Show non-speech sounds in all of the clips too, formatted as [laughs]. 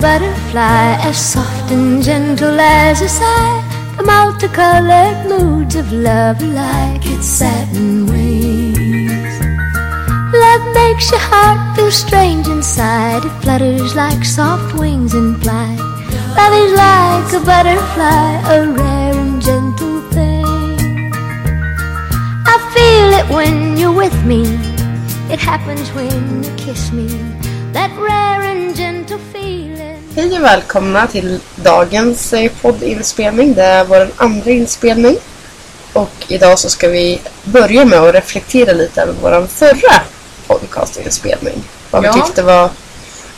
butterfly, as soft and gentle as a sigh. The multicolored moods of love like its satin wings. Love makes your heart feel strange inside. It flutters like soft wings in flight. Love is like a butterfly, a rare and gentle thing. I feel it when you're with me. It happens when you kiss me. That rare and gentle. Hej och välkomna till dagens eh, poddinspelning. Det är vår andra inspelning. Och idag så ska vi börja med att reflektera lite över vår förra podcastinspelning. Vad Ja. vi tyckte var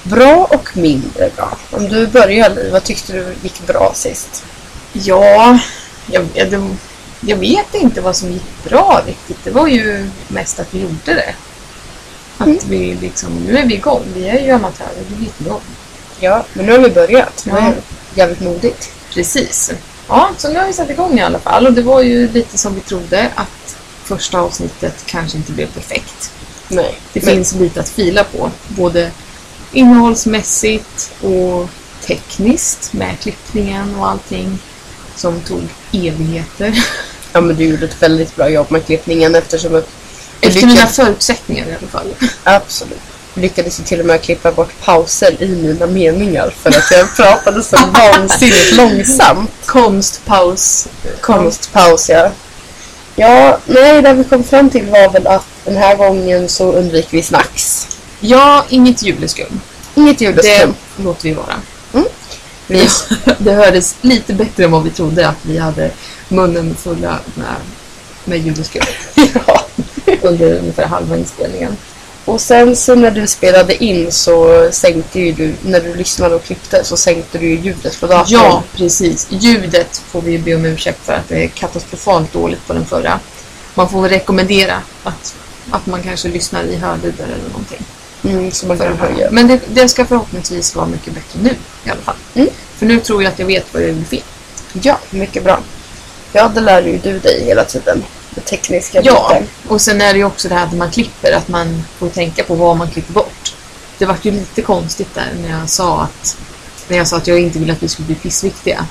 bra och mindre bra. Om du börjar Liv, vad tyckte du gick bra sist? Ja, jag, jag, jag vet inte vad som gick bra riktigt. Det var ju mest att vi gjorde det. Att Mm. vi liksom, nu är vi igång. Vi är ju amatörer, det är igång. Ja, men nu har vi börjat. Det är jävligt modigt. Precis. Ja, så nu har vi satt igång i alla fall. Och det var ju lite som vi trodde att första avsnittet kanske inte blev perfekt. Nej. Det men, finns lite att fila på. Både innehållsmässigt och tekniskt med klippningen och allting som tog evigheter. Ja, men du gjorde ett väldigt bra jobb med klippningen eftersom att Efter mina förutsättningar i alla fall. absolut, lyckades ju till och med klippa bort pauser i mina meningar för att jag pratade så [laughs] vansinnigt långsamt. Konstpaus. Konstpaus, ja. Ja, nej, det vi kom fram till var väl att den här gången så undviker vi snacks. Ja, inget juleskum. Inget Det juleskum. låter vi vara. Mm. Vi, [laughs] det hördes lite bättre än vad vi trodde att vi hade munnen fulla med, med juleskum [laughs] ja. under ungefär halva inspelningen. Och sen så när du spelade in så sänkte ju du, när du lyssnade och klippte så sänkte du ju ljudet på datorn. Ja, precis. Ljudet får vi be om ursäkt för att det är katastrofalt dåligt på den förra. Man får rekommendera att, att man kanske lyssnar i hörlurar eller någonting. Mm, så man kan höja. Men det, det ska förhoppningsvis vara mycket bättre nu i alla fall. Mm. För nu tror jag att jag vet vad jag gjorde fel. Ja, mycket bra. Ja, det lär ju du dig hela tiden. Det tekniska Ja, biten. och sen är det ju också det här att man klipper, att man får tänka på vad man klipper bort. Det var ju lite konstigt där när jag sa att, när jag sa att jag inte ville att vi skulle bli pissviktiga.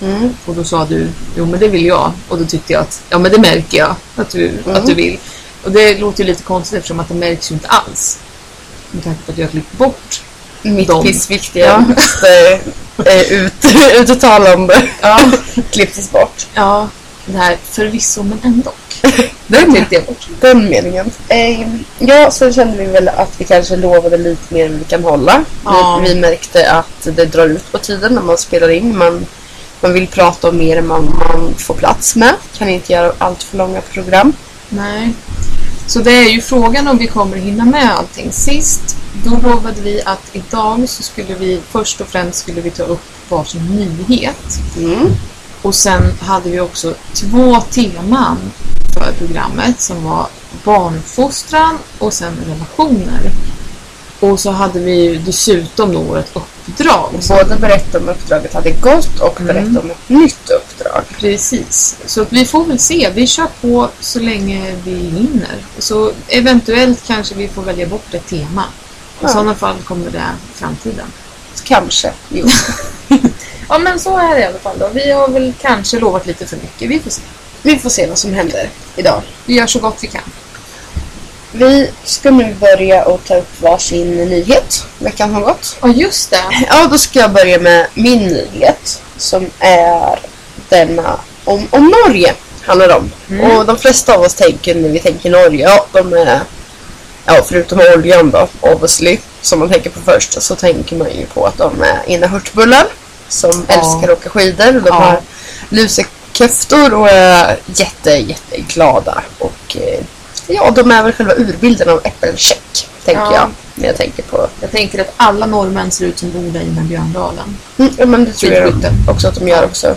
Mm. Och då sa du, jo men det vill jag. Och då tyckte jag att, ja men det märker jag att du, Mm. att du vill. Och det låter ju lite konstigt eftersom att det märks ju inte alls. Med tanke på att jag klippt bort. Mitt De. pissviktiga ja. är ut, [laughs] uttalande Ja. [laughs] klipptes bort. Ja, det här förvisso men ändå. [laughs] Den, den meningen. Eh, ja, sen kände vi väl att vi kanske lovade lite mer än vi kan hålla. Ja. Vi, vi märkte att det drar ut på tiden när man spelar in. Man, man vill prata om mer än man, man får plats med. Kan inte göra allt för långa program. Nej. Så det är ju frågan om vi kommer hinna med allting. Sist, då lovade vi att idag så skulle vi först och främst skulle vi ta upp varsin nyhet. Mm. Och sen hade vi också två teman för programmet som var barnfostran och sen relationer. Och så hade vi ju dessutom då vårt uppdrag. Både berätta om uppdraget hade gått och Mm. berätta om ett nytt uppdrag. Precis. Så vi får väl se. Vi kör på så länge vi hinner. Så eventuellt kanske vi får välja bort ett tema. I Ja. sådana fall kommer det i framtiden. Kanske. Jo. [laughs] Ja men så är det i alla fall då. Vi har väl kanske lovat lite för mycket. Vi får se. Vi får se vad som händer idag. Vi gör så gott vi kan. Vi ska nu börja och ta upp varsin nyhet. Veckan har gått. Ja just det. Ja, då ska jag börja med min nyhet. Som är denna om, om Norge. Handlar om. Mm. Och de flesta av oss tänker när vi tänker Norge, ja de är, ja förutom oljan då, obviously, som man tänker på först, så tänker man ju på att de är ena hurtbullar som Ja. älskar att åka skidor. De Ja. har lusekräftor och är jätte, jätteglada. Och eh, ja, de är väl själva urbilden av äppelcheck, tänker Ja. jag. När jag tänker på Jag tänker att alla norrmän ser ut som bor i Björndalen. Mm, ja, men det tror jag också att de gör också.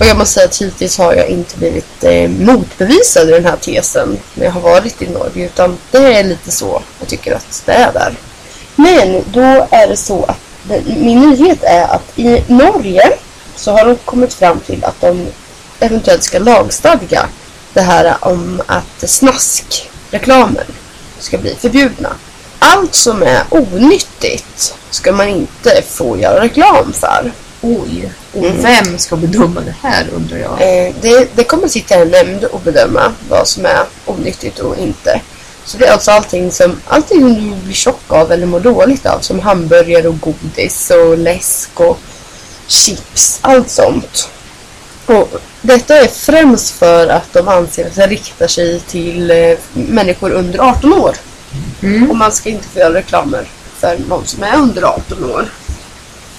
Och jag måste säga att hittills har jag inte blivit eh, motbevisad i den här tesen när jag har varit i Norge. Utan det är lite så jag tycker att det är där. Men då är det så att den, min nyhet är att i Norge så har de kommit fram till att de eventuellt ska lagstadga det här om att snaskreklamer ska bli förbjudna. allt som är onyttigt ska man inte få göra reklam för. Oj. Och Mm. vem ska bedöma det här undrar jag? Eh, det, det kommer sitta en nämnd och bedöma vad som är onyttigt och inte. Så det är alltså allting som, allting du blir tjock av eller mår dåligt av. Som hamburgare och godis och läsk och chips. Allt sånt. Och detta är främst för att de anser att det riktar sig till eh, människor under 18 år. Mm. Och man ska inte få göra reklamer för någon som är under 18 år.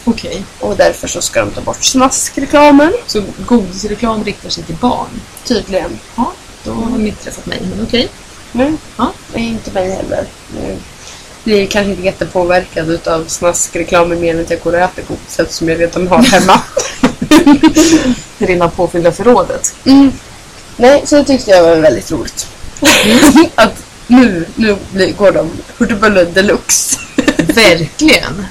Okej. Och därför så ska de ta bort snaskreklamen. Så godisreklam riktar sig till barn? Tydligen. Ja, då har de inte träffat mig, men okej. Nej, Ja. det är inte mig heller. Jag blir kanske inte jättepåverkad utav snaskreklamen mer än att jag går och äter godiset som jag redan har hemma. [laughs] Redan påfyllda förrådet. Mm. Nej, så det tyckte jag var väldigt roligt. [laughs] att nu, nu blir, går de hurtibulle deluxe. Verkligen.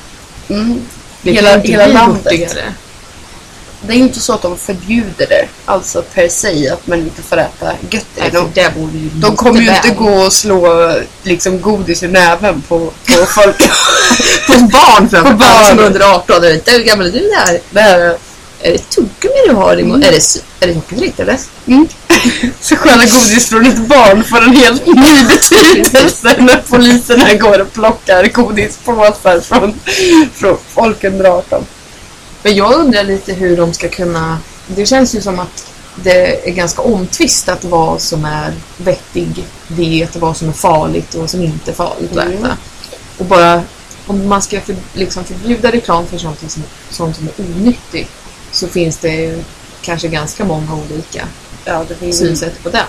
Mm. Det Hela- hela landet. hurtigare. Det är inte så att de förbjuder det, alltså per se att man inte får äta götter. Nej, De, det borde ju de kommer ju inte gå och slå liksom godis i näven på, på folk. [laughs] på barn framför På allt som barn. är under 18. Jag vet inte hur gammal är du där? det här, Är det tuggummi du har i mun? Är det, är det sockerfritt eller? Mm. [laughs] Så stjäla godis från ett barn får en helt ny betydelse när poliserna går och plockar godispåsar från, från folk under 18. Men jag undrar lite hur de ska kunna... Det känns ju som att det är ganska omtvistat vad som är vettig diet och vad som är farligt och vad som inte är farligt att Mm. äta. Och bara om man ska för, liksom förbjuda reklam för sånt som, sånt som är onyttigt så finns det ju kanske ganska många olika Ja, det finns synsätt på det.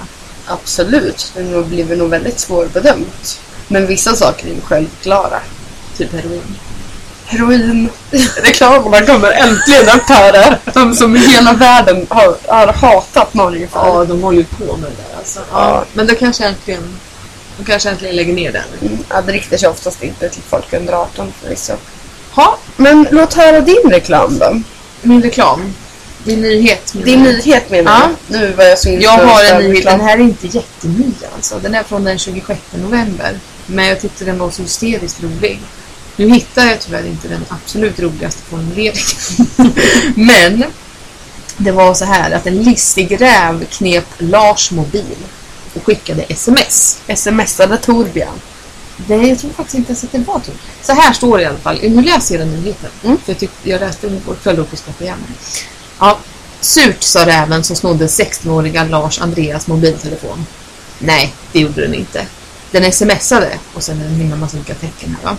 absolut. Det blivit nog väldigt svårbedömt. Men vissa saker är ju självklara. Typ heroin. Heroin. Reklamerna kommer äntligen upp här. De som i hela världen har, har hatat Norge för. Ja, de håller ju på med det där alltså. Ja. Men då kanske äntligen, de kanske äntligen lägger ner den. Mm, Ja, det riktar sig oftast inte till folk under 18 förvisso. Ha, Men låt höra din reklam då. min reklam. Min nyhet. menar Din nyhet menar Ja. jag. Nu var jag så Jag har en nyhet, reklam. den här är inte jätteny alltså. Den är från den 26 november. Men jag tyckte den var så hysteriskt rolig. Nu hittar jag tyvärr inte den absolut roligaste formuleringen. [laughs] Men det var så här att en listig räv knep Lars mobil och skickade sms. Smsade Torbjörn. Nej, jag tror faktiskt inte ens att det var Tor. Så här står det i alla fall. Nu läser jag den nyheten. Mm. För jag, tyckte, jag läste den igår kväll och skrattade igen. Ja, surt sa räven som snodde 16-åriga Lars Andreas mobiltelefon. Nej, det gjorde den inte. Den smsade och sen en himla massa olika tecken här va.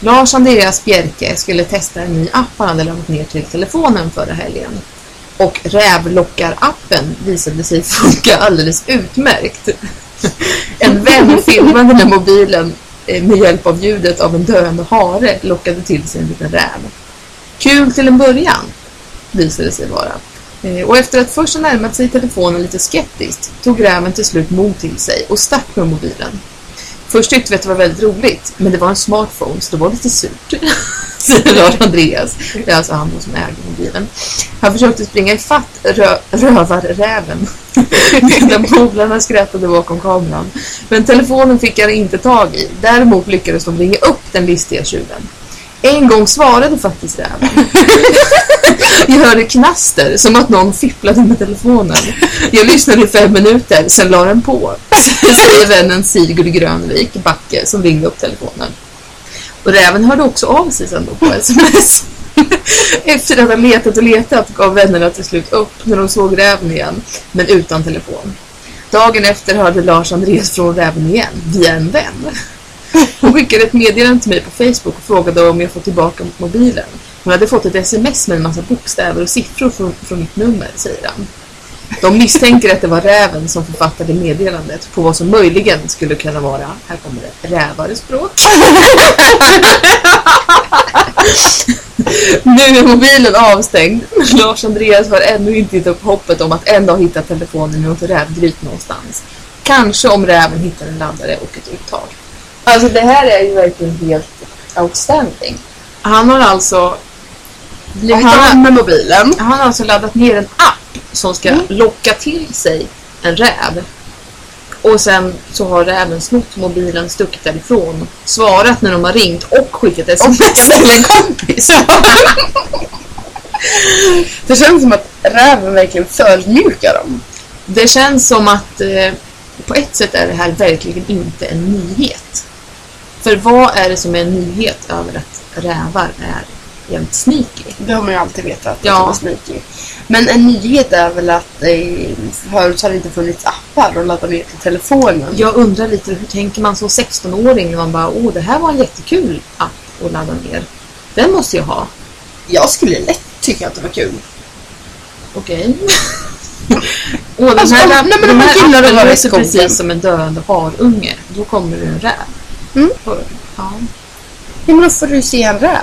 Lars Andreas Bjerke skulle testa en ny app han hade laddat ner till telefonen förra helgen. Och Rävlockar-appen visade sig funka alldeles utmärkt. [laughs] En vän filmade med mobilen eh, med hjälp av ljudet av en döende hare lockade till sig en liten räv. Kul till en början, visade det sig vara. Eh, och efter att först ha närmat sig telefonen lite skeptiskt tog räven till slut mod till sig och stack med mobilen. Först tyckte vi att det var väldigt roligt, men det var en smartphone så det var lite surt. [laughs] Säger Lars Andreas. Det är alltså han som äger mobilen. Han försökte springa ifatt rö rövarräven [laughs] medan polarna skrattade bakom kameran. Men telefonen fick han inte tag i. Däremot lyckades de ringa upp den listiga tjuven. En gång svarade faktiskt räven. [laughs] Jag hörde knaster, som att någon fipplade med telefonen. Jag lyssnade i fem minuter, sen la den på. Säger vännen Sigurd Grönvik, Backe, som ringde upp telefonen. Och räven hörde också av sig sen då på sms. [laughs] Efter att ha letat och letat gav vännerna till slut upp när de såg räven igen, men utan telefon. Dagen efter hörde Lars Andreas från räven igen, via en vän. [laughs] Hon skickade ett meddelande till mig på Facebook och frågade om jag fått tillbaka mobilen. Hon hade fått ett sms med en massa bokstäver och siffror från, från mitt nummer, säger han. De misstänker att det var räven som författade meddelandet på vad som möjligen skulle kunna vara, här kommer det, rävarespråk. [laughs] Nu är mobilen avstängd, Lars Andreas har ännu inte gett upp hoppet om att en dag hitta telefonen i något rävgryt någonstans. Kanske om räven hittar en laddare och ett uttag. Alltså det här är ju verkligen helt outstanding. Han har alltså blivit Han av med mobilen. Han har alltså laddat ner en app som ska locka till sig en räv. Och sen så har räven snott mobilen, stuckit därifrån, svarat när de har ringt och skickat sms till en kompis. [laughs] Det känns som att räven verkligen förmjukar dem. Det känns som att eh, på ett sätt är det här verkligen inte en nyhet. För vad är det som är en nyhet över att rävar är jämt sneaky? Det har man ju alltid vetat. Ja. Att de är sneaky. Men en nyhet är väl att eh, förut har det inte funnits appar att ladda ner till telefonen. Jag undrar lite, hur tänker man som 16-åring när man bara, åh det här var en jättekul app att ladda ner. Den måste jag ha. Jag skulle lätt tycka att det var kul. Okej. [laughs] Åh, den Alltså, här, app- nej, men den här appen låter precis som en döende harunge. Då kommer det en räv. Mm. Och- Ja. Ja, men då får du se en räv.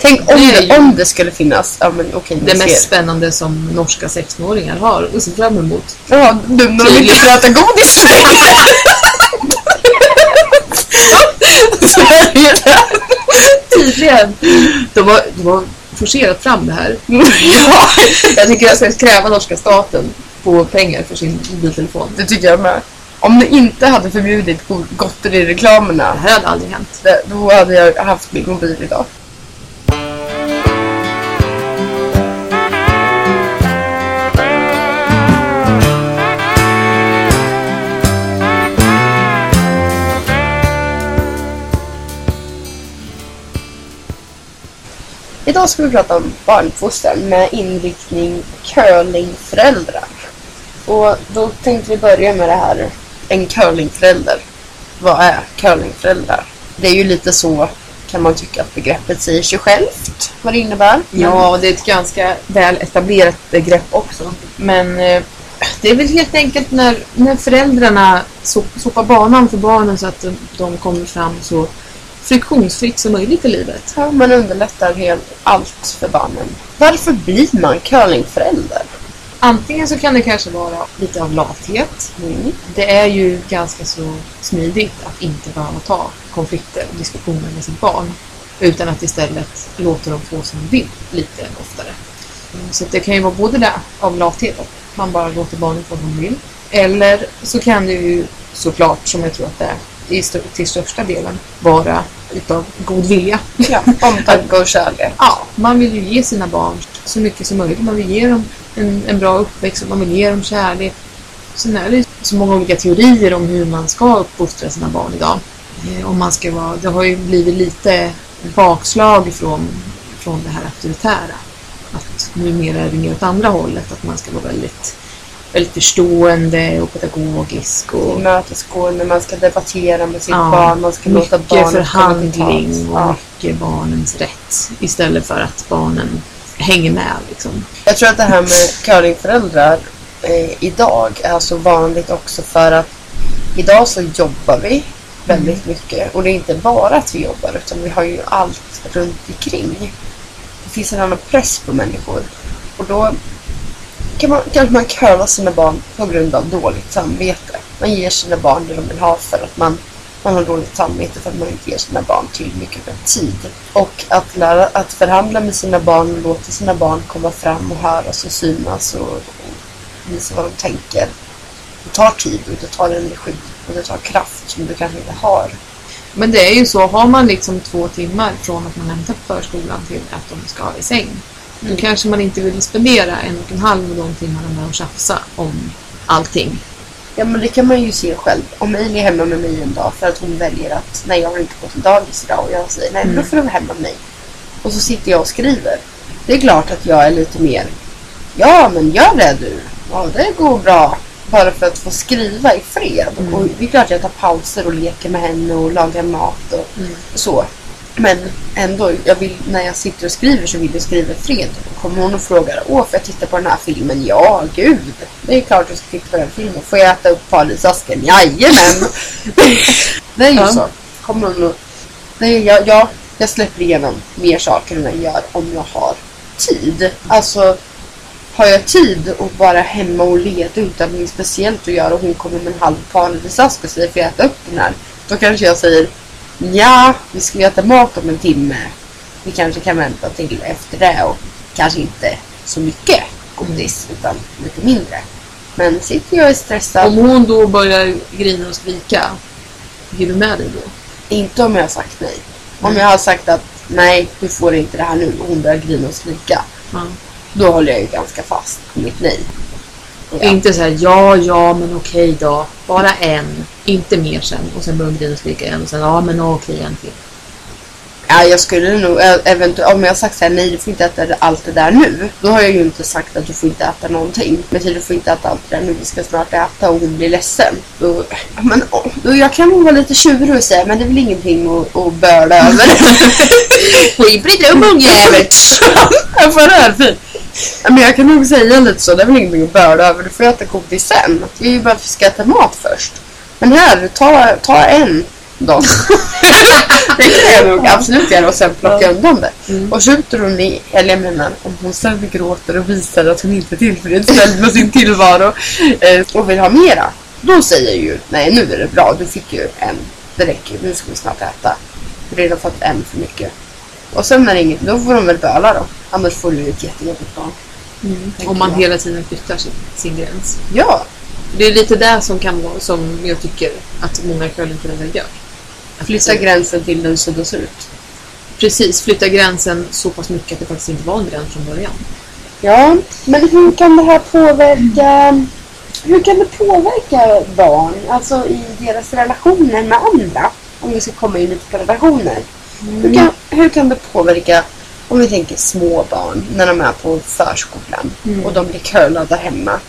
Tänk om Det det, ju- om det skulle finnas. Ja, men okej, Det mest ser. spännande som norska 16-åringar har att se fram emot. Ja, du när de inte får äta godis. Tydligen. De har, de har forcerat fram det här. Ja, Jag tycker jag ska kräva norska staten på pengar för sin mobiltelefon. det tycker jag med. Om du inte hade förbjudit go- Det Gotteri-reklamerna, här hade aldrig hänt. det- då hade jag haft min mobil idag. Idag ska vi prata om barnfostran med inriktning curlingföräldrar. Och då tänkte vi börja med det här, en curlingförälder. Vad är curlingföräldrar? Det är ju lite så, kan man tycka, att begreppet säger sig självt vad det innebär. Ja, det är ett ganska väl etablerat begrepp också. Men eh, det är väl helt enkelt när, när föräldrarna so- sopar banan för barnen så att de, de kommer fram så friktionsfritt som möjligt i livet. Ja, man underlättar helt allt för barnen. Varför blir man curlingförälder? Antingen så kan det kanske vara lite av lathet. Mm. Det är ju ganska så smidigt att inte behöva ta konflikter och diskussioner med sitt barn. Utan att istället låta dem få som de vill lite oftare. Mm, Så det kan ju vara både det av lathet, att man bara låter barnen få som de vill. Eller så kan det ju såklart, som jag tror att det är i till största delen, vara utav god vilja. Ja, omtanke och kärlek. [laughs] Ja, man vill ju ge sina barn så mycket som möjligt. Man vill ge dem en, en bra uppväxt och man vill ge dem kärlek. Sen är det så många olika teorier om hur man ska uppfostra sina barn idag. Eh, Om man ska vara, det har ju blivit lite bakslag från, från det här auktoritära. Att numera är det mer åt andra hållet, att man ska vara väldigt, väldigt förstående och pedagogisk. Och, Mötesgående, man ska debattera med sitt Ja, barn, man ska låta mycket barnet förhandling komma till tals. och Ja. mycket barnens rätt. Istället för att barnen hänger med liksom. Jag tror att det här med curlingföräldrar eh, idag är så vanligt också för att idag så jobbar vi väldigt mycket och det är inte bara att vi jobbar utan vi har ju allt runt omkring. Det finns en annan press på människor och då kan man, kanske man curlar sina barn på grund av dåligt samvete. Man ger sina barn det de vill ha för att man, man har dåligt samvete för att man inte ger sina barn till mycket med tid. Och att lära att förhandla med sina barn och låta sina barn komma fram och höras och synas och, och visa vad de tänker. Det tar tid och det tar energi och det tar kraft som du kanske inte har. Men det är ju så, har man liksom två timmar från att man hämtar på förskolan till att de ska i säng. Då kanske man inte vill spendera en och en halv av de timmarna med att tjafsa om allting. Ja men det kan man ju se själv. Om Amy är hemma med mig en dag för att hon väljer att nej jag vill inte gå till dagis idag och jag säger nej men då får du vara hemma med mig. Och så sitter jag och skriver. Det är klart att jag är lite mer ja men gör det du. Ja det går bra. Bara för att få skriva i fred. Och det är klart jag tar pauser och leker med henne och lagar mat och så. Men ändå, jag vill, när jag sitter och skriver så vill jag skriva fred. Och kommer hon och frågar, åh får jag titta på den här filmen? Ja, gud. Det är klart jag ska titta på den filmen. Får jag äta upp paradisasken? Jajamän! [laughs] det är ju Ja. så. Kommer hon och... Är, jag, ja, jag släpper igenom mer saker än jag gör om jag har tid. Alltså, har jag tid att vara hemma och leda utan något speciellt att göra och hon kommer med en halv paradisask och säger får jag äta upp den här? Då kanske jag säger Ja, vi ska ju äta mat om en timme. Vi kanske kan vänta till efter det och kanske inte så mycket godis utan lite mindre. Men sitter jag är stressad, Om hon då börjar grina och skrika, ger du med dig då? inte om jag har sagt nej. Om Mm. jag har sagt att nej, du får inte det här nu och hon börjar grina och skrika. Ja. Då håller jag ju ganska fast på mitt nej. Ja. Inte så här, ja, ja, men okej då. Bara en. Inte mer sen. Och sen börjar och skrika igen. Och sen, ja, men okej, en till. Ja, jag skulle nog eventuellt, om jag sagt så här, nej du får inte äta allt det där nu. Då har jag ju inte sagt att du får inte äta någonting. Men du får inte äta allt det där nu, vi ska snart äta och hon blir ledsen. Då, men, då jag kan nog vara lite tjurig och säga, men det är väl ingenting att, att börda över. [laughs] Skit bli dum ungjävel! jag får. Ja, Men jag kan nog säga lite så, det är väl ingenting att börda över. Du får äta godis sen. Det är ju bara att vi ska äta mat först. Men här, ta, ta en då. [laughs] det kan jag nog absolut göra och sen plocka undan det. Och skjuter hon i, eller jag menar om hon sen gråter och visar att hon inte är tillfredsställd med sin tillvaro eh, och vill ha mera. Då säger jag ju, nej nu är det bra, du fick ju en. Det räcker, nu ska vi snart äta. Du har redan fått en för mycket. Och sen när det inget, då får de väl böla då. Annars får du ju ett jättejobbigt barn. Om man hela tiden flyttar sin, sin gräns. Ja, Det är lite där som kan vara, som jag tycker att många curlingföräldrar gör. Att flytta gränsen till den suddas ut. Precis, flytta gränsen så pass mycket att det faktiskt inte var en gräns från början. Ja, men hur kan det här påverka hur kan det påverka barn, alltså i deras relationer med andra? Om vi ska komma in lite på relationer. Hur, kan, hur kan det påverka, om vi tänker små barn, när de är på förskolan och de blir curlade hemma?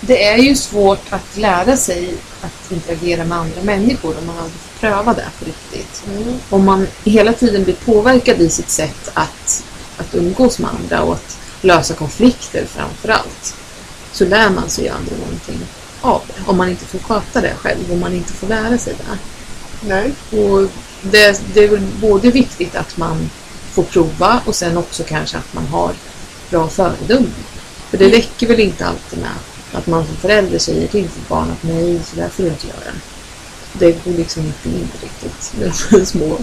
Det är ju svårt att lära sig att interagera med andra människor om man aldrig får pröva det på riktigt. Om man hela tiden blir påverkad i sitt sätt att, att umgås med andra och att lösa konflikter framför allt så lär man sig ju aldrig någonting av det. Om man inte får sköta det själv, om man inte får lära sig det. Nej. Och det, det är väl både viktigt att man får prova och sen också kanske att man har bra föredömen. För det räcker väl inte alltid med att man som förälder säger till sitt barn att nej, så där får du inte göra. Det går liksom inte in riktigt de [laughs] små.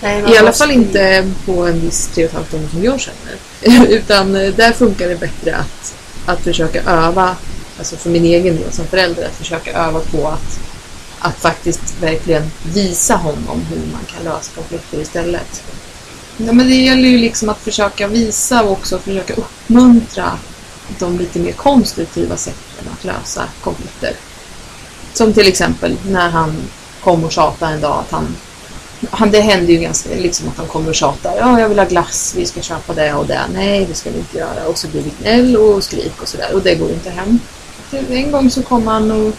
Nej, I alla fall inte på en viss 3,5 år som jag känner. [laughs] Utan eh, där funkar det bättre att, att försöka öva, alltså för min egen del som förälder, att försöka öva på att, att faktiskt verkligen visa honom hur man kan lösa konflikter istället. Ja, men det gäller ju liksom att försöka visa och också försöka uppmuntra de lite mer konstruktiva sätten att lösa konflikter. Som till exempel när han kom och tjatade en dag att han han, det händer ju ganska liksom att han kommer och tjatar. Ja, jag vill ha glass, vi ska köpa det och det. Nej, det ska vi inte göra. Och så blir det gnäll och skrik och sådär. Och det går inte hem. En gång så kom han och,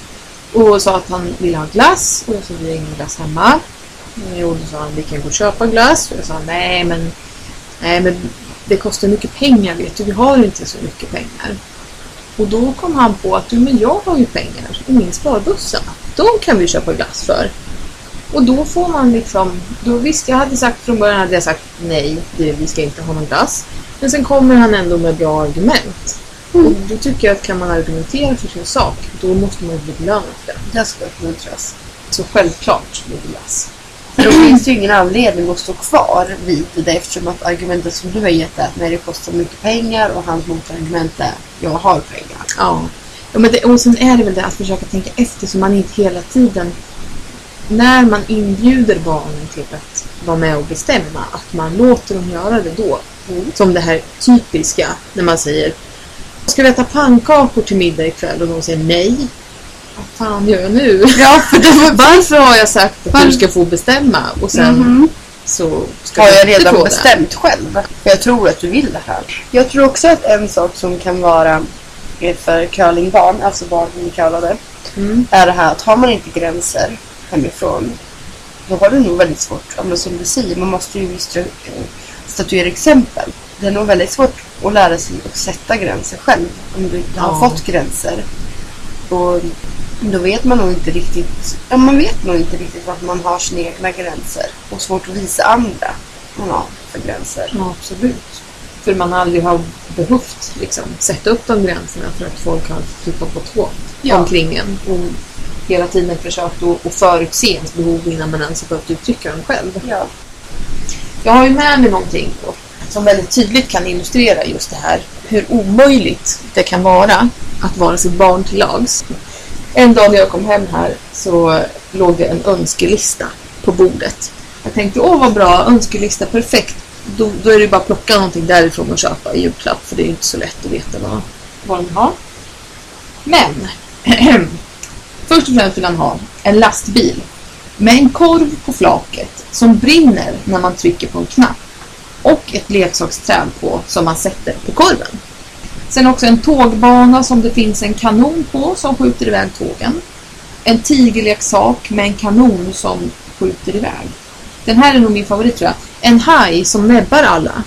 och sa att han ville ha glass. Och jag sa, vi har ingen glass hemma. Och då sa han, vi kan gå och köpa glass. Och jag sa, nej men, nej men det kostar mycket pengar vet du. Vi har inte så mycket pengar. Och då kom han på att, du men jag har ju pengar i min sparbössa. De kan vi köpa glass för. Och då får man liksom, då visst jag hade sagt från början hade jag sagt nej, vi ska inte ha någon glass. Men sen kommer han ändå med bra argument. Och då tycker jag att kan man argumentera för sin sak, då måste man bli belönad för det. Det ska uppmuntras. Så självklart. För då finns det ju ingen anledning att stå kvar vid det eftersom att argumentet som du har gett är att nej, det kostar mycket pengar och hans motargument är jag har pengar. Ja. ja men det, och sen är det väl det att försöka tänka efter så man inte hela tiden när man inbjuder barnen till att vara med och bestämma, att man låter dem göra det då. Mm. Som det här typiska när man säger Ska vi äta pannkakor till middag ikväll? Och de säger nej. Vad fan gör jag nu? [laughs] Ja, för det var [laughs] Varför har jag sagt att du ska få bestämma och sen Mhm. så ska har jag redan få det? bestämt själv. För jag tror att du vill det här. Jag tror också att en sak som kan vara för curlingbarn, alltså barn som är curlade, Mm. är det här att har man inte gränser hemifrån, då har du nog väldigt svårt, ja, men som du säger, man måste ju statuera exempel. Det är nog väldigt svårt att lära sig att sätta gränser själv om du inte har Ja. fått gränser. Och då vet man nog inte riktigt, ja man vet nog inte riktigt vart man har sina egna gränser och svårt att visa andra vad man har för gränser. Ja, absolut. För man aldrig har behövt liksom, sätta upp de gränserna för att folk har tuppat på tå Ja. omkring en. Och hela tiden försökt att, förutse ens behov innan man ens har behövt uttrycka dem själv. Ja. Jag har ju med mig någonting då, som väldigt tydligt kan illustrera just det här. Hur omöjligt det kan vara att vara sitt barn till lags. En dag när jag kom hem här så låg det en önskelista på bordet. Jag tänkte, åh vad bra, önskelista, perfekt. Då, då är det bara att plocka någonting därifrån och köpa i julklapp för det är ju inte så lätt att veta vad, vad de vill ha. Men, [clears throat] först och främst vill han ha en lastbil med en korv på flaket som brinner när man trycker på en knapp och ett leksaksträd på som man sätter på korven. Sen också en tågbana som det finns en kanon på som skjuter iväg tågen. En tigerleksak med en kanon som skjuter iväg. Den här är nog min favorit tror jag. En haj som näbbar alla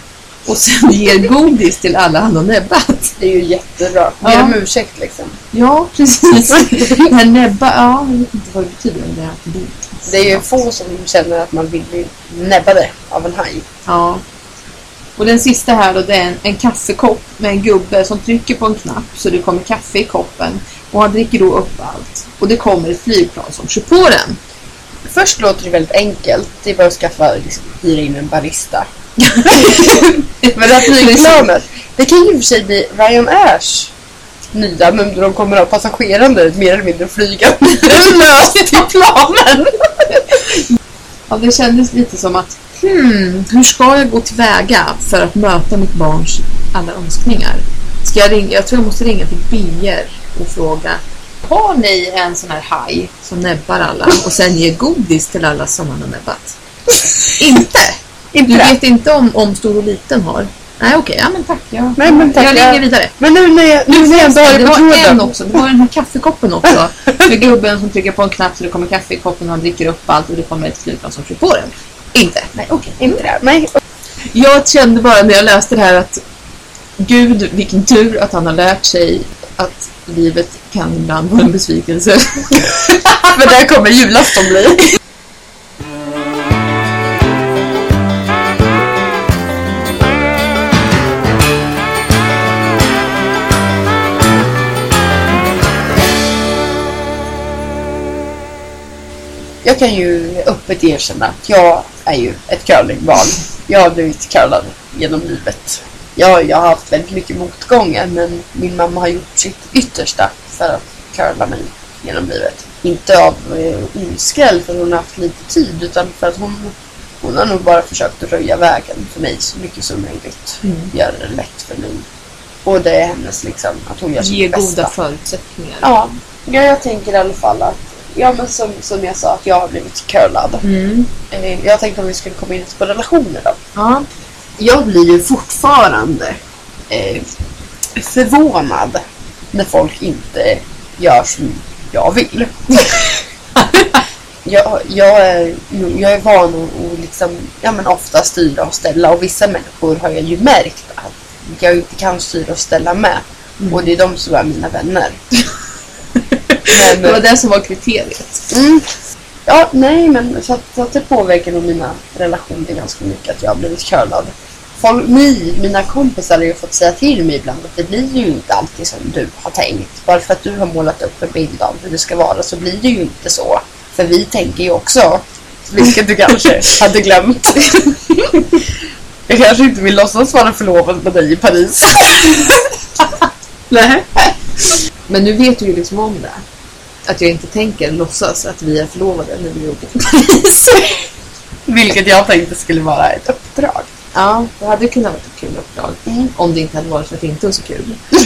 och sen [laughs] ger godis till alla han har näbbat. Det är ju jättebra. Be Ja. om ursäkt liksom. Ja, precis. [laughs] Men näbba, ja, jag vet inte vad det betyder. Det är att bit. Det är ju få som känner att man vill bli näbbade av en haj. Ja. Och den sista här då, det är en, en kaffekopp med en gubbe som trycker på en knapp så det kommer kaffe i koppen. Och han dricker då upp allt. Och det kommer ett flygplan som kör på den. Först låter det väldigt enkelt. Det är bara att skaffa, liksom, hyra in en barista. [laughs] Men det här flygplanet, det kan ju i och för sig bli Ryanair nya, men de kommer ha passagerande mer eller mindre flygande [laughs] löst i planen. Ja, det kändes lite som att hmm, hur ska jag gå tillväga för att möta mitt barns alla önskningar? Ska jag, ringa, jag tror jag måste ringa till BR och fråga Har ni en sån här haj som näbbar alla och sen ger godis till alla som han har näbbat? inte! Inte Du vet inte om, om stor och liten har? Nej okej, ja men tack. Jag, Nej, men tack, jag jag- ringer vidare. Men nu när jag, nu när jag ändå har det på var en tråden. också. Det var den här kaffekoppen också. [laughs] Med gubben som trycker på en knapp så det kommer kaffe i koppen och han dricker upp allt och det kommer ett flygplan som kör på den. Inte. Nej, okej. Inte det. Nej. Jag kände bara när jag läste det här att Gud, vilken tur att han har lärt sig att livet kan ibland vara en besvikelse. [laughs] För där kommer julafton bli. Jag kan ju öppet erkänna att jag är ju ett curlingbarn. Jag har blivit curlad genom livet. Jag, jag har haft väldigt mycket motgångar men min mamma har gjort sitt yttersta för att curla mig genom livet. Inte av eh, ondska eller för att hon har haft lite tid utan för att hon, hon har nog bara försökt att röja vägen för mig så mycket som möjligt. Mm. Göra det lätt för mig. Och det är hennes liksom, att hon gör sitt Ge bästa. goda förutsättningar. Ja, ja, jag tänker i alla fall att Ja men som, som jag sa att jag har blivit curlad. Mm. Eh, jag tänkte om vi skulle komma in på relationer då. Ja. Jag blir ju fortfarande eh, förvånad när folk inte gör som jag vill. [laughs] jag, jag, är, jag är van att liksom, ja, men ofta styra och ställa och vissa människor har jag ju märkt att jag inte kan styra och ställa med. Och det är de som är mina vänner. [laughs] Men, Det var det som var kriteriet. Mm. Ja, nej men så att, så att det påverkar nog mina relationer ganska mycket att jag har blivit curlad. Folk, ni, mina kompisar har ju fått säga till mig ibland att det blir ju inte alltid som du har tänkt. Bara för att du har målat upp en bild av hur det ska vara så blir det ju inte så. För vi tänker ju också, vilket du kanske [laughs] hade glömt. Jag kanske inte vill låtsas vara förlovad med dig i Paris. [laughs] Nej. Men nu vet du ju liksom om det. Att jag inte tänker låtsas att vi är förlovade när vi åker till Paris. Vilket jag tänkte skulle vara ett uppdrag. Ja, det hade kunnat vara ett kul uppdrag. Mm. Om det inte hade varit för att det inte var så kul. [laughs]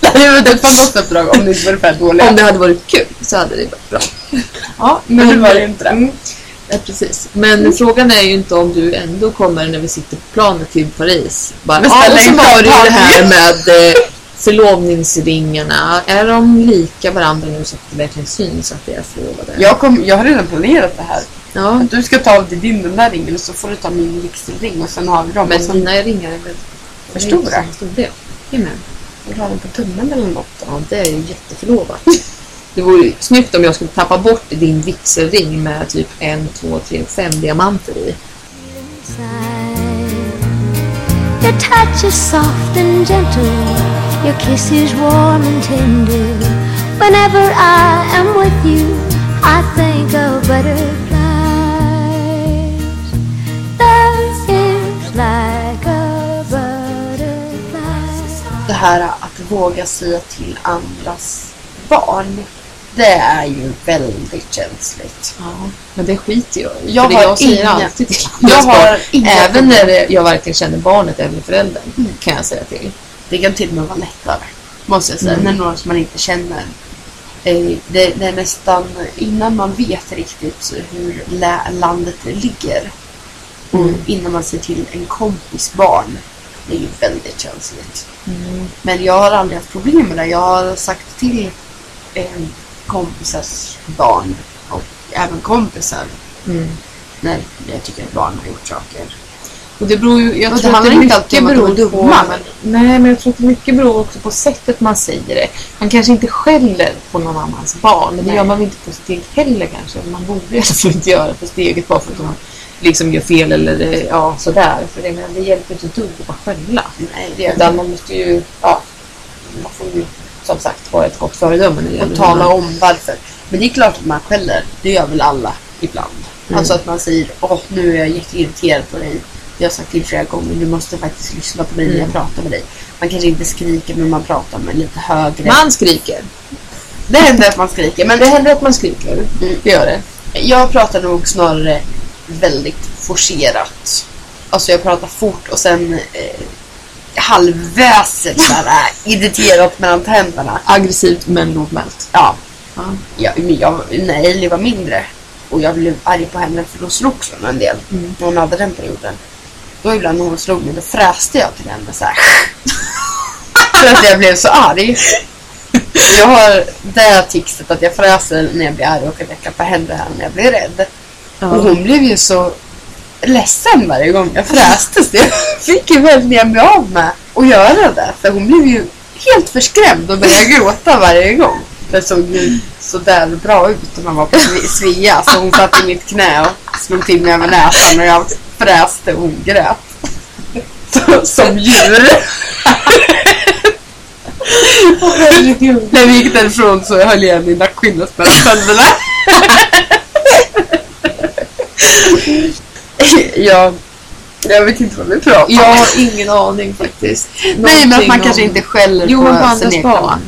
Det hade varit ett fantastiskt uppdrag om det inte var för dåliga. Om det hade varit kul så hade det varit bra. Ja, Men det var ju inte det. Mm. Ja, precis. Men frågan är ju inte om du ändå kommer när vi sitter på planet till Paris. Bara, Men ja, och så var det ju det här champagne." med eh, förlovningsringarna. Är de lika varandra nu så att det verkligen syns att det är förlovade? Jag, kom, jag har redan planerat det här. ja. Att du ska ta av dig din den där ringen och så får du ta min vigselring och sen har vi dem. Men sen dina ringar är väl För stora? Jajamän. vill du ha den på tummen eller något. Ja, det är ju jätteförlovat. [laughs] Det vore snyggt om jag skulle tappa bort din vigselring med typ en, två, tre, fem diamanter i. Your touch is soft and gentle, your kiss is warm and tender. Whenever I am with you, I think of butterflies. Love is like a butterfly. Det här att våga säga till andras barn. Det är ju väldigt känsligt. Ja, men det skiter jag i. Jag har jag säger inga- alltid till Jag har barn. inga Även problem. när jag varken känner barnet eller föräldern kan jag säga till. Det kan till och med vara lättare. Måste jag säga. Mm. När någon som man inte känner. Eh, Det, det är nästan innan man vet riktigt hur landet ligger. Och Mm. innan man ser till en kompis barn. Det är ju väldigt känsligt. Mm. Men jag har aldrig haft problem med det. Jag har sagt till eh, kompisars barn och även kompisar Mm. när jag tycker att barn har gjort saker. Och det beror ju, jag Och det tror handlar det inte mycket alltid om att de är på... dumma, men- Nej, men jag tror att det mycket beror också på sättet man säger det. Man kanske inte skäller på någon annans barn, men det Nej. gör man väl inte på sitt eget heller kanske. Man borde i alla fall inte göra på sitt eget bara för att de liksom gör fel eller eh, ja, sådär. För det, men det hjälper inte ett dugg att bara skälla. Nej, det Utan man måste ju, ja, man får ju som sagt vara ett gott föredöme när det gäller och tala man- om varför. Men det är klart att man skäller. Det gör väl alla ibland. Mm. Alltså att man säger åh nu är jag jätteirriterad på dig. Jag har sagt till flera gånger du måste faktiskt lyssna på mig när jag Mm. pratar med dig. Man kanske inte skriker men man pratar med lite högre. Man skriker. Det händer att man skriker men Det händer att man skriker. Mm. Det gör det. jag pratar nog snarare väldigt forcerat. Alltså jag pratar fort och sen eh, halvväset sådär [laughs] äh, irriterat mellan tänderna. Aggressivt men lågmält. Ja, Ja. Ja, men jag, när Ellie var mindre och jag blev arg på henne för då slogs hon en del. Mm. Hon hade den perioden. Då ibland när hon slog mig då fräste jag till henne så här. [laughs] för att jag blev så arg. [laughs] Jag har det tixet att jag fräser när jag blir arg och att jag klappar händerna när jag blir rädd. Och hon blev ju så ledsen varje gång jag fräste så jag [laughs] fick ju välja mig av med att göra det. För hon blev ju helt förskrämd och började gråta varje gång. Det såg ju sådär bra ut när man var på Sve- Svea. Så hon satt i mitt knä och slog till mig över näsan och jag fräste och hon grät. [laughs] Som djur. När vi gick därifrån så höll jag i nackskinnet mellan tänderna. [laughs] ja, jag vet inte vad vi pratar om. Jag har ingen aning faktiskt. Nej, men att Någonting man kanske om- inte skäller Jo, på, på andras barn.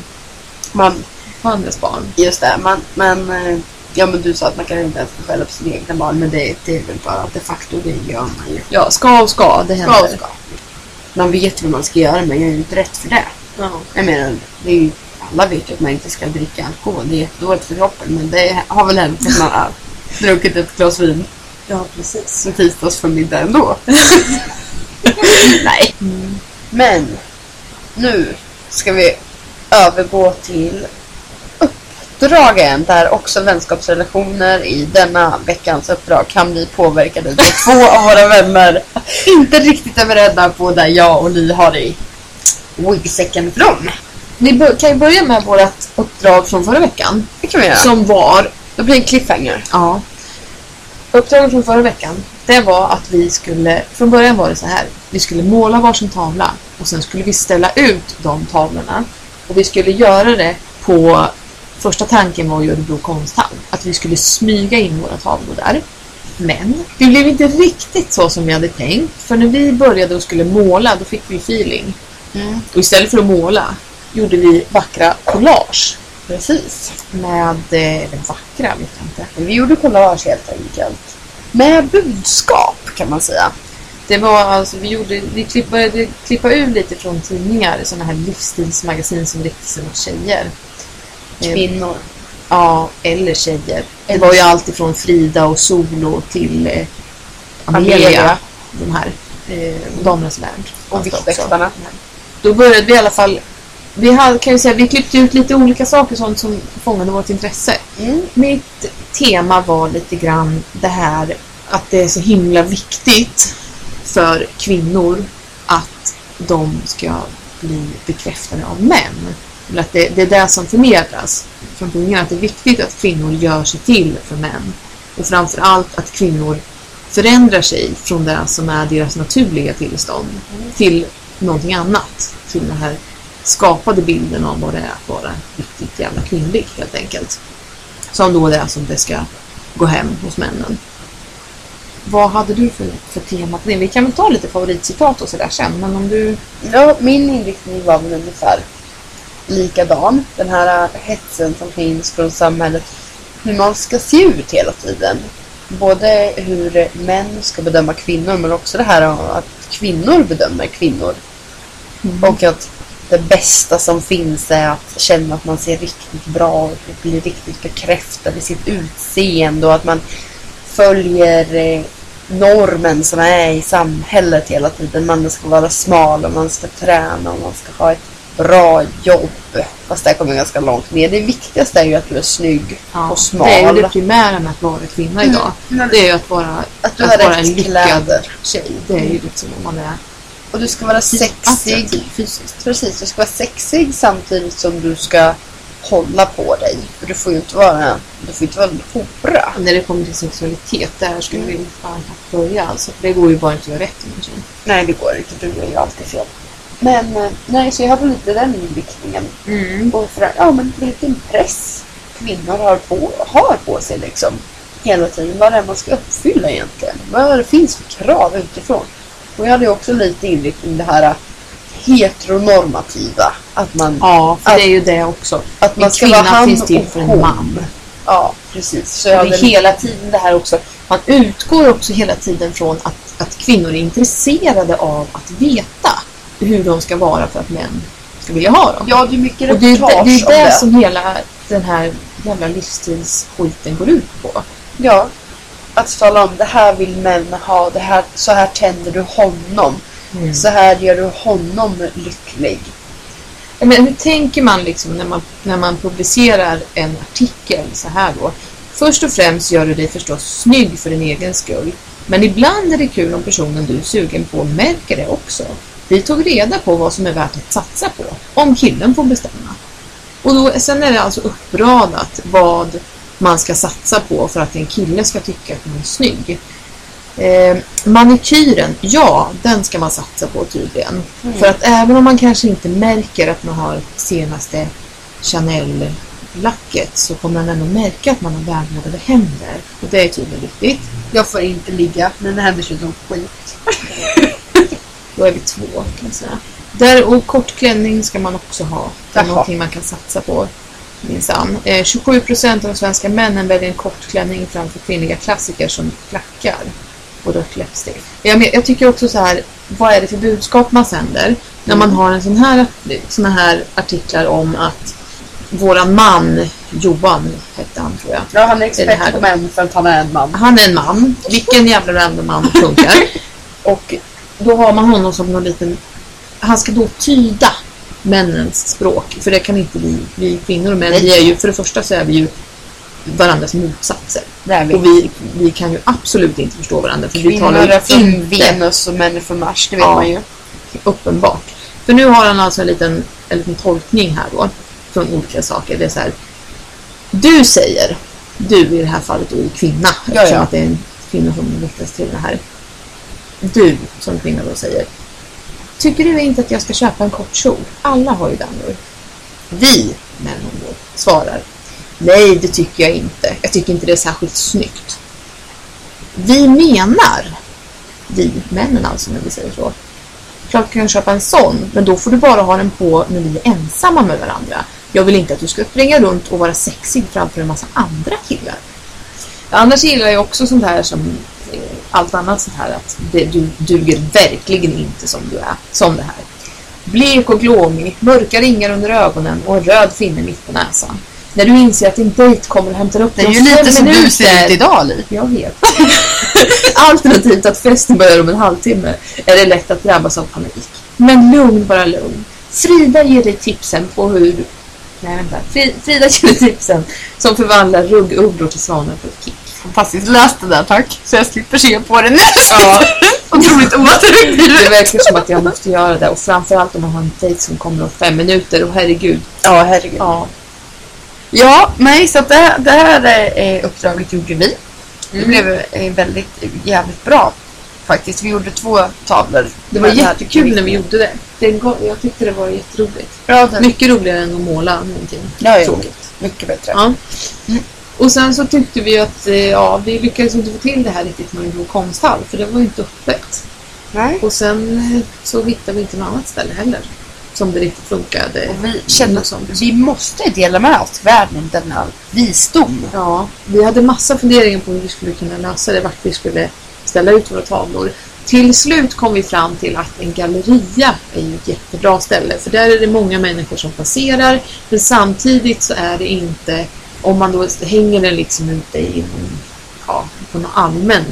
Man, På andras barn. just det, man, men, eh, ja men du sa att man kanske inte ens skälla på sina egna barn, men det, det är väl bara de facto det gör man ju. Ja, ska och ska. Det händer. Ska och ska. Man vet vad man ska göra, men jag är ju inte rätt för det. Ja. Jag menar, det är ju, alla vet ju att man inte ska dricka alkohol. Det är jättedåligt för kroppen, men det har väl hänt att man har [laughs] druckit ett glas vin ja, precis. en tisdagsförmiddag ändå. [laughs] Nej. Men nu ska vi övergå till uppdragen där också vänskapsrelationer i denna veckans uppdrag kan bli påverkade då två av våra vänner inte riktigt är beredda på där jag och Li har i wigsäcken från. Vi bör, kan ju börja med vårt uppdrag från förra veckan. Det kan vi göra. Som var... Det blir en cliffhanger. Ja. Uppdraget från förra veckan, det var att vi skulle... Från början var det så här. Vi skulle måla varsin tavla och sen skulle vi ställa ut de tavlorna. Och vi skulle göra det på... Första tanken var ju Örebro konsthall. Att vi skulle smyga in våra tavlor där. Men det blev inte riktigt så som vi hade tänkt. För när vi började och skulle måla, då fick vi feeling. Mm. Och istället för att måla gjorde vi vackra collage. Precis. Med, eh, vackra vet jag inte. Vi gjorde collage helt enkelt. Med budskap kan man säga. Det var alltså, vi gjorde, vi klipp, började klippa ur lite från tidningar, sådana här livsstilsmagasin som riktar sig mot tjejer. Kvinnor. Ja, eller tjejer. Det var ju allt ifrån Frida och Solo till eh, Amelia. Amelia. De här. Eh, Damernas Värld. Och. Viktväktarna. Då började vi i alla fall vi hade, kan ju säga, vi klippte ut lite olika saker sånt som fångade vårt intresse. Mm. Mitt tema var lite grann det här att det är så himla viktigt för kvinnor att de ska bli bekräftade av män. Eller att det, det är det som förmedlas från tidningen, att det är viktigt att kvinnor gör sig till för män. Och framför allt att kvinnor förändrar sig från det som är deras naturliga tillstånd till någonting annat. Till den här skapade bilden av vad det är att vara riktigt jävla kvinnlig helt enkelt. Som då det är som det ska gå hem hos männen. Vad hade du för, för tema på det? Vi kan väl ta lite favoritcitat och sådär sen, men om du... Ja, min inriktning var väl ungefär likadan. Den här hetsen som finns från samhället. Hur man ska se ut hela tiden. Både hur män ska bedöma kvinnor men också det här att kvinnor bedömer kvinnor. Och att det bästa som finns är att känna att man ser riktigt bra och blir riktigt bekräftad i sitt utseende och att man följer eh, normen som är i samhället hela tiden. Man ska vara smal och man ska träna och man ska ha ett bra jobb. Fast det kommer ganska långt ner. Det viktigaste är ju att du är snygg Ja, och smal. Det är ju det primära med att vara kvinna idag. Mm. Det är ju att vara, Att du att har vara en rätt lyckad kläder. tjej. Det är ju liksom om man är Och du ska vara sexig. fysiskt. Precis, du ska vara sexig samtidigt som du ska hålla på dig. För du får ju inte vara, du får inte vara en hora. När det kommer till sexualitet, där skulle vi fan knappt börja alltså. Det går ju bara inte att göra rätt med en. Nej, det går inte. Du gör ju alltid fel. Men eh, nej, så jag hade lite den inriktningen. Mm. Och för, ja, men vilken press kvinnor har på, har på sig liksom. Hela tiden. Vad det är man ska uppfylla egentligen. Vad det finns för krav utifrån. Och jag hade också lite inriktning det här heteronormativa. Att man, Ja, för Att- det är ju det också. att En man ska vara kvinna han finns till för en hon. man. Ja, precis. Så jag det hade hela tiden det här också. Man utgår också hela tiden från att, att kvinnor är intresserade av att veta hur de ska vara för att män ska vilja ha dem. Ja, det är mycket och det är det, det, är det det. som hela den här jävla livsstilsskiten går ut på. Ja. Att tala om det här vill män ha, det här, så här tänder du honom. Mm. Så här gör du honom lycklig. Men hur tänker man liksom när man, när man publicerar en artikel så här då? Först och främst gör du dig förstås snygg för din egen skull. Men ibland är det kul om personen du är sugen på märker det också. Vi tog reda på vad som är värt att satsa på, om killen får bestämma. Och då, sen är det alltså uppradat vad man ska satsa på för att en kille ska tycka att man är snygg. Eh, manikyren, ja, den ska man satsa på tydligen. Mm. För att även om man kanske inte märker att man har senaste Chanel-lacket så kommer man ändå märka att man har välvårdade händer. Och det är tydligen viktigt. Jag får inte ligga. Mina händer ser ut som skit. [laughs] Då är vi två kan jag säga. Där, och kort klänning ska man också ha. Det är Jaha. någonting man kan satsa på. Minsann. Eh, 27% av de svenska männen väljer en kort klänning framför kvinnliga klassiker som klackar och rött läppstift. Jag, men, jag tycker också så här, vad är det för budskap man sänder? När man har en sån här, såna här artiklar om att våran man, Johan hette han tror jag. Ja, han är expert på män för att han är en man. Han är en man. Vilken jävla random man funkar. [laughs] och då har man honom som någon liten... Han ska då tyda männens språk. För det kan inte vi, vi kvinnor och män. Nej. Vi är ju, för det första så är vi ju varandras motsatser. Vi. Och vi, vi kan ju absolut inte förstå varandra. För vi Kvinnor talar är från inte Venus och män är från Mars, det vet Ja. man ju. uppenbart. För nu har han alltså en liten, en liten tolkning här då. Från olika saker. Det är så här. Du säger, du i det här fallet då är kvinna. Ja, eftersom ja. att det är en kvinna som riktas till det här. Du som kvinna då säger. Tycker du inte att jag ska köpa en kort kjol? Alla har ju den Vi Vi, männen då, svarar. Nej, det tycker jag inte. Jag tycker inte det är särskilt snyggt. Vi menar, vi, männen alltså när vi säger så. Klart du kan köpa en sån, men då får du bara ha den på när vi är ensamma med varandra. Jag vill inte att du ska springa runt och vara sexig framför en massa andra killar. Annars gillar jag också sånt här som allt annat sånt här att det, du duger verkligen inte som du är. Som det här. Blek och glåmig, mörka ringar under ögonen och en röd finne mitt på näsan. När du inser att din dejt kommer och hämtar upp Det är dig ju lite som du ser ut idag, Liv. Jag vet. [laughs] Alternativt att festen börjar om en halvtimme är det lätt att drabbas av panik. Men lugn, bara lugn. Frida ger dig tipsen på hur... Nej, vänta. Fri- Frida ger dig tipsen som förvandlar ruggugglor till svanar på ett kick. Fantastiskt. Läs det där, tack. Så jag slipper se på det nu. Ja, [laughs] Otroligt det oattraktivt. verkar som att jag måste göra det. Och framförallt om man har en dejt som kommer om fem minuter. Och herregud. Ja, herregud. Ja. Ja, nej, så det, det här eh, uppdraget gjorde vi. Det Mm. blev eh, väldigt, jävligt bra faktiskt. Vi gjorde två tavlor. Det var den jättekul när vi gjorde det. det gav- jag tyckte det var jätteroligt. Ja, den, Mycket roligare än att måla någonting. ja, ja, Tråkigt. mycket bättre. Ja. Mm. Och sen så tyckte vi att eh, ja, vi lyckades inte få till det här riktigt med vår konsthall för det var ju inte öppet. Nej. Och sen eh, så hittade vi inte något annat ställe heller. som det riktigt funkade. Och vi kände sånt. vi måste dela med oss världen denna visdom. Ja, vi hade massa funderingar på hur vi skulle kunna lösa det, vart vi skulle ställa ut våra tavlor. Till slut kom vi fram till att en galleria är ju ett jättebra ställe, för där är det många människor som passerar, men samtidigt så är det inte, om man då hänger den liksom ute i någon, ja, på någon allmän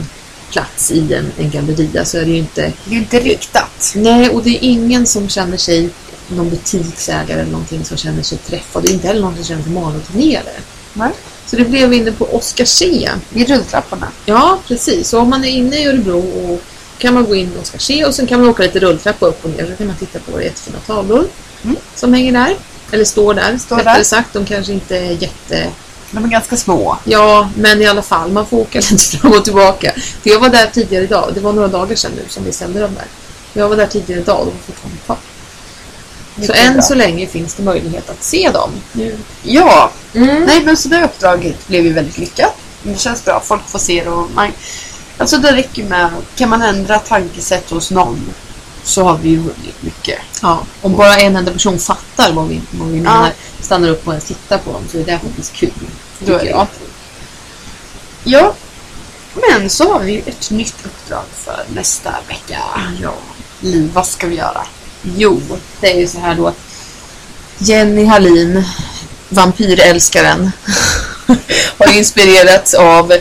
plats i en, en galleria så är det ju inte Det är ju inte riktat. Nej, och det är ingen som känner sig, någon butiksägare eller någonting som känner sig träffad. Det är inte heller någon som känner sig manoturnerare. Nej. Så det blev inne på Oscarsé. Vid rulltrapporna. Ja, precis. Så om man är inne i Örebro och kan man gå in i Oscarsé och sen kan man åka lite rulltrappa upp och ner så kan man titta på våra jättefina tavlor Mm. som hänger där. Eller står där, Står rättare där. sagt. De kanske inte är jätte... De är ganska små. Ja, men i alla fall, man får åka [laughs] lite fram och tillbaka. För jag var där tidigare idag, det var några dagar sedan nu som vi sände dem där. Jag var där tidigare idag och de var fortfarande kvar. Så än bra. så länge finns det möjlighet att se dem. Ja, Mm. nej men så det uppdraget blev ju väldigt lyckat. Det känns bra, folk får se det och man, Alltså det räcker med, kan man ändra tankesätt hos någon så har vi ju vunnit mycket. Ja, om bara en enda person fattar vad vi, vad vi menar, stannar upp och ens tittar på dem, så är det faktiskt kul. Då är det jag. Ja, men så har vi ju ett nytt uppdrag för nästa vecka. Ja. Liv, vad ska vi göra? Jo, det är ju så här då att Jenny Hallin, vampyrälskaren, [laughs] har inspirerats av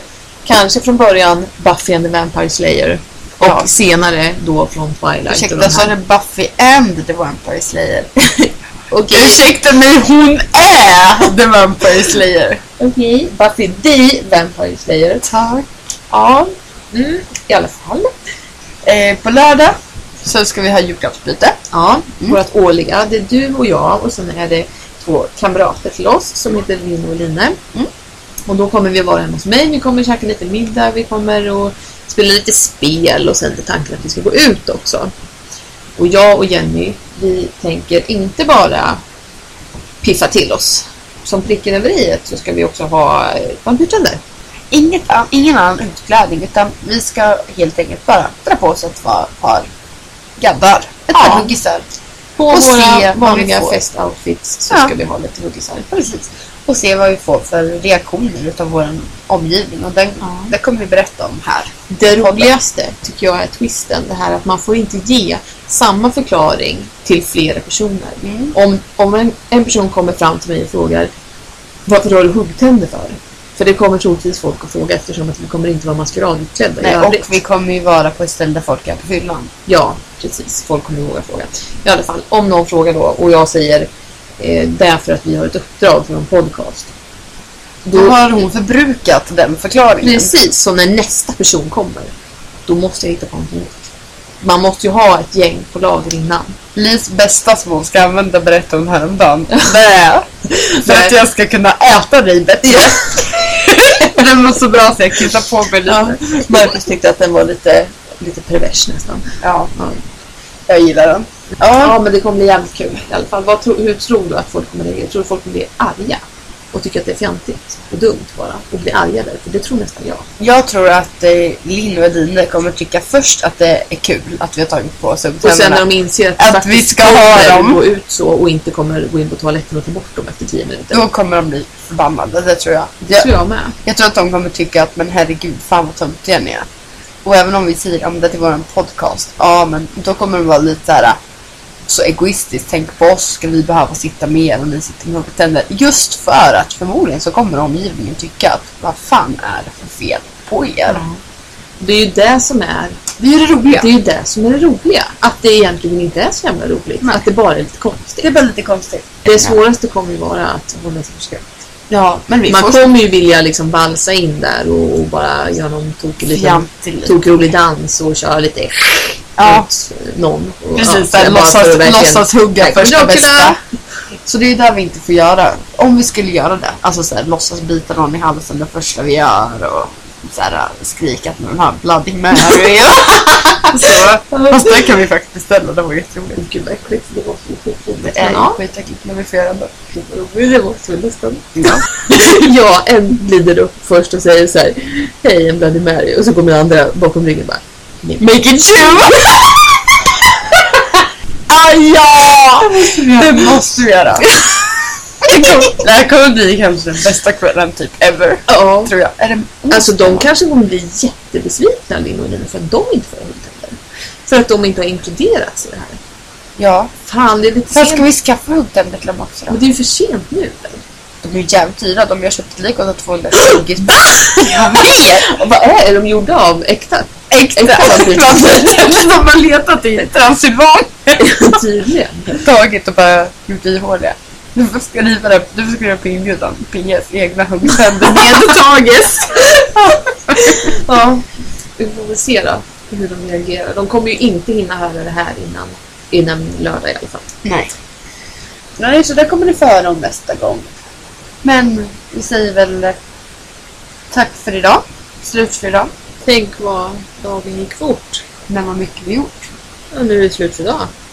kanske från början Buffy and the Vampire Slayer och Ja. senare då från Twilight. Ursäkta, är det Buffy and the Vampire Slayer? [laughs] Okej, Ursäkta mig, hon är the Vampire Slayer! okej. Buffy the Vampire Slayer. Tack. Ja, mm, i alla fall. Eh, på lördag så ska vi ha julklappsbyte. Ja, Mm. vårt årliga. Det är du och jag och sen är det två kamrater till oss som heter Linn och Line. Mm. Och då kommer vi vara hemma hos mig. Vi kommer käka lite middag. Vi kommer att spela lite spel och sen är tanken att vi ska gå ut också. Och jag och Jenny, vi tänker inte bara piffa till oss. Som pricken över i så ska vi också ha eh, vampyrtänder. Inget, ingen annan utklädning utan vi ska helt enkelt bara dra på oss ett par, par gaddar. Ett Ja. par huggisar. På Och se våra vanliga festoutfits så Ja. ska vi ha lite huggisar. Precis. Och se vad vi får för reaktioner utav vår omgivning. Och den, Ja. det kommer vi berätta om här. Det roligaste tycker jag är twisten. Det här att man får inte ge samma förklaring till flera personer. Mm. Om, om en, en person kommer fram till mig och frågar varför har du huggtänder för? För det kommer troligtvis folk att fråga eftersom att vi kommer inte vara maskeradutklädda Nej, och vi kommer ju vara på ett ställe där folk är på fyllan. Ja, precis. Folk kommer våga fråga. I alla fall, om någon frågar då och jag säger eh, därför att vi har ett uppdrag för en podcast. Då har hon förbrukat den förklaringen. Precis, så när nästa person kommer, då måste jag hitta på någonting nytt. Man måste ju ha ett gäng på lager innan. Lis bästa som hon ska använda berättade hon häromdagen. Det är [laughs] för att jag ska kunna äta dig [laughs] bättre. den var så bra så jag kissade på mig Ja. lite. Marcus tyckte att den var lite, lite pervers nästan. Ja, Ja. jag gillar den. Ja, men det kommer bli jävligt kul i alla fall. Vad tro, hur tror du att folk kommer reagera? Tror du folk kommer bli arga? Och tycka att det är fjantigt och dumt bara? Och bli arga där? För det tror nästan jag. Jag tror att eh, Linn och Dine kommer tycka först att det är kul att vi har tagit på oss Och sen när de inser att, Att vi ska ha dem. gå ut så och inte kommer gå in på toaletten och ta bort dem efter tio minuter. Då kommer de bli förbannade, det tror jag. Det tror jag med. Jag tror att de kommer tycka att men herregud, fan vad töntiga ni är. Och även om vi säger om det till vår podcast, ja men då kommer de vara lite så här så egoistiskt. Tänk på oss, ska vi behöva sitta mer och ni sitter med tänder? Just för att förmodligen så kommer omgivningen tycka att vad fan är det för fel på er? Det är ju det som är Det är det roliga. Det är ju det som är det roliga. Att det egentligen inte är så jävla roligt. Nej. Att det bara är lite konstigt. Det är bara lite konstigt. Det svåraste kommer ju vara att hålla sig för skratt. Ja, men vi Man får kommer ju vilja liksom valsa in där och, och bara göra någon tokig liten tokrolig dans och köra lite Ja. mot någon. Precis, ja, låtsas, låtsas hugga första kunna- bästa. Så det är där vi inte får göra. Om vi skulle göra det, alltså så här, låtsas bita någon i halsen det första vi gör och så här, skrika att man har Bloody Mary. [laughs] så, fast det kan vi faktiskt beställa, det var jätteroligt. Gud vad äckligt. Det var så skitroligt. Det är Men ja, skitäckligt när vi får göra det. det måste vi nästan. Ja. [laughs] ja, en glider upp först och säger så här Hej, en Bloody Mary. Och så kommer den andra bakom ryggen bara Make it true! ja! Det måste vi göra. Det här kommer bli kanske den bästa kvällen typ ever. Ja. Tror jag. Är det Alltså de kanske kommer bli jättebesvikna Linn och Lina för att de inte får hund heller. För att de inte har inkluderats i det här. Ja. Fan, det är lite Sen sent. ska vi skaffa hundtemmet till dem också då? Men det är ju för sent nu. eller? De är ju jävligt dyra. De jag köpte lika kostar 220 spänn. Jag vet! Och vad är de gjorda av? Äkta? Äkta! De [laughs] har letat i Transylvanien. Tydligen. Tagit och bara gjort ihåliga. Du får skriva det, du får skriva på inbjudan. PS egna hundtänder [laughs] medtages. [laughs] Ja. Vi får väl se då hur de reagerar. De kommer ju inte hinna höra det här innan, innan lördag i alla fall. Nej. Nej, så det kommer ni få höra om nästa gång. Men vi säger väl tack för idag. Slut för idag. Tänk vad dagen gick fort. Men vad mycket vi gjort. Ja, nu är det slut för idag.